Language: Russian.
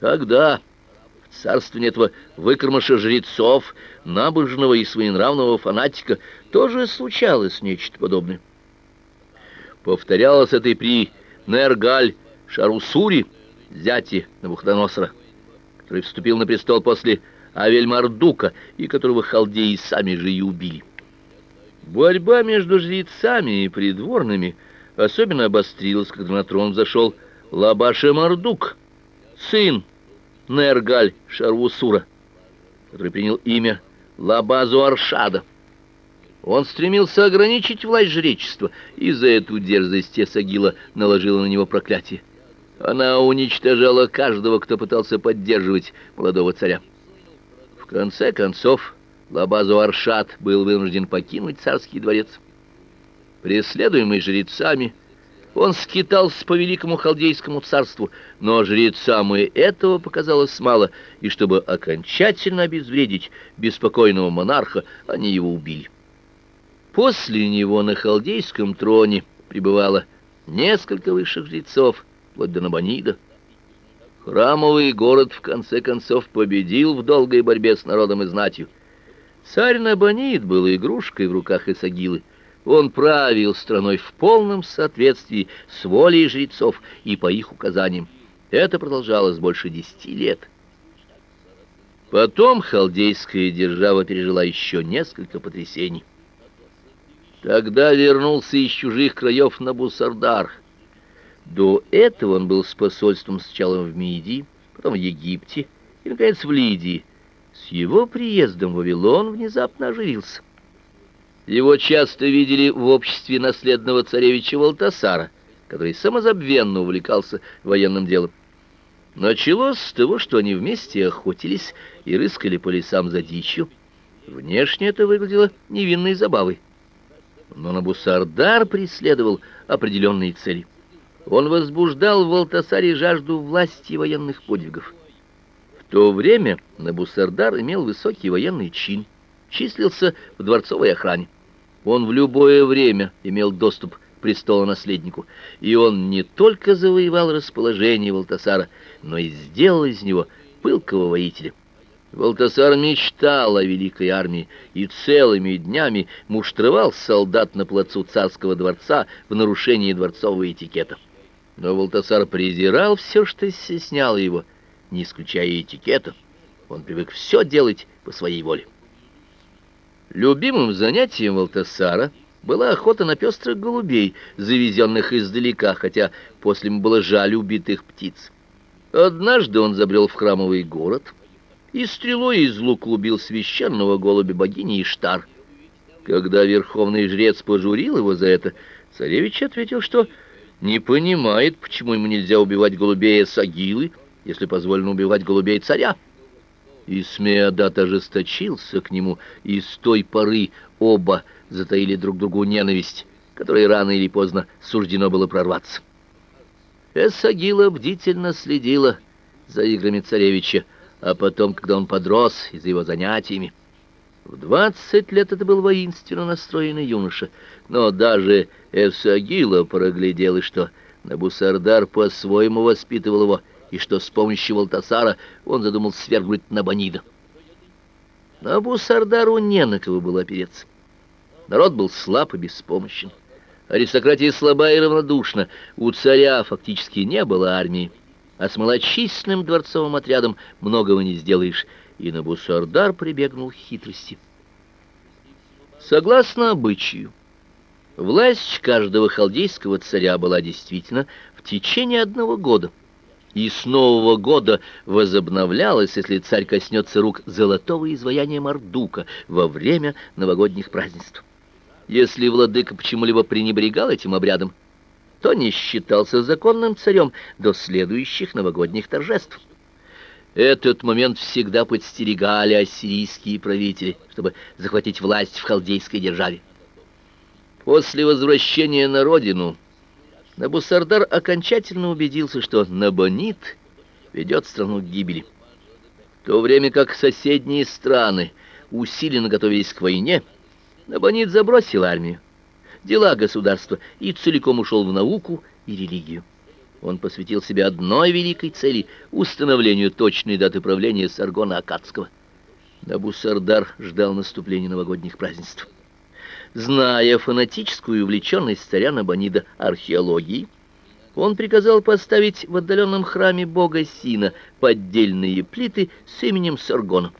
Тогда в царстве этого выкормыша жрецов, набожного и своенравного фанатика, тоже случалось нечто подобное. Повторялось это и при Нергаль Шарусури, зяте Навуходоносора, который вступил на престол после Авель-Мардука и которого халдеи сами же и убили. Борьба между жрецами и придворными особенно обострилась, когда на трон зашел Лабаша-Мардук, сын Нергаль Шарвусура, который принял имя Лабазу Аршада. Он стремился ограничить власть жречества, и за эту дерзость Эсагила наложила на него проклятие. Она уничтожала каждого, кто пытался поддерживать молодого царя. В конце концов, Лабазу Аршад был вынужден покинуть царский дворец. Преследуемый жрецами, он скитался по великому халдейскому царству, но жрецам и этого показалось мало, и чтобы окончательно обезвредить беспокойного монарха, они его убили. После него на халдейском троне пребывало несколько высших жрецов, вплоть до Набонида. Храмовый город в конце концов победил в долгой борьбе с народом и знатью. Царь Набонид был игрушкой в руках Исагилы. Он правил страной в полном соответствии с волей жрецов и по их указаниям. Это продолжалось больше десяти лет. Потом халдейская держава пережила еще несколько потрясений. Тогда вернулся из чужих краев Набусардар. До этого он был с посольством сначала в Мидии, потом в Египте и, наконец, в Лидии. С его приездом в Вавилон внезапно оживился. Его часто видели в обществе наследного царевича Валтасара, который самозабвенно увлекался военным делом. Началось с того, что они вместе охотились и рыскали по лесам за дичью. Внешне это выглядело невинной забавой. Но Набусардар преследовал определенные цели. Он возбуждал в Валтасаре жажду власти и военных подвигов. В то время Набусардар имел высокий военный чин, числился в дворцовой охране. Он в любое время имел доступ к престолонаследнику, и он не только завоевал расположение Валтасара, но и сделал из него пылкого воителя. Валтасар мечтал о великой армии и целыми днями муштровал солдат на плацу царского дворца в нарушении дворцового этикета. Но Валтасар презирал все, что стесняло его, не исключая этикета. Он привык все делать по своей воле. Любимым занятием Валтасара была охота на пестрых голубей, завезенных издалека, хотя после ему было жаль убитых птиц. Однажды он забрел в храмовый город и стрелой из лука убил священного голубя богини Иштар. Когда верховный жрец пожурил его за это, царевич ответил, что не понимает, почему ему нельзя убивать голубей Сагилы, если позволено убивать голубей царя. И Смеодат ожесточился к нему, и с той поры оба затаили друг другу ненависть, которой рано или поздно суждено было прорваться. Эсагила бдительно следила за играми царевича, а потом, когда он подрос и за его занятиями, в двадцать лет это был воинственно настроенный юноша, но даже Эсагила проглядела, что Набусардар по-своему воспитывал его, и что с помощью Валтасара он задумал свергнуть Набонида. Набусардару не на кого было опереться. Народ был слаб и беспомощен. Аристократия слаба и равнодушна. У царя фактически не было армии, а с малочисленным дворцовым отрядом многого не сделаешь, и Набусардар прибегнул к хитрости. Согласно обычаю, власть каждого халдейского царя была действительно в течение одного года, и с нового года возобновлялась, если царь коснется рук золотого изваяния Мардука во время новогодних празднеств. Если владыка почему-либо пренебрегал этим обрядом, то не считался законным царем до следующих новогодних торжеств. Этот момент всегда подстерегали ассирийские правители, чтобы захватить власть в халдейской державе. После возвращения на родину Набусардар окончательно убедился, что Набонид ведет страну к гибели. В то время как соседние страны усиленно готовились к войне, Набонид забросил армию, дела государства и целиком ушел в науку и религию. он посвятил себя одной великой цели — установлению точной даты правления Саргона Акадского. Набусардар ждал наступления новогодних празднеств. Зная фанатическую увлеченность царя Набонида археологией, он приказал поставить в отдаленном храме бога Сина поддельные плиты с именем Саргона.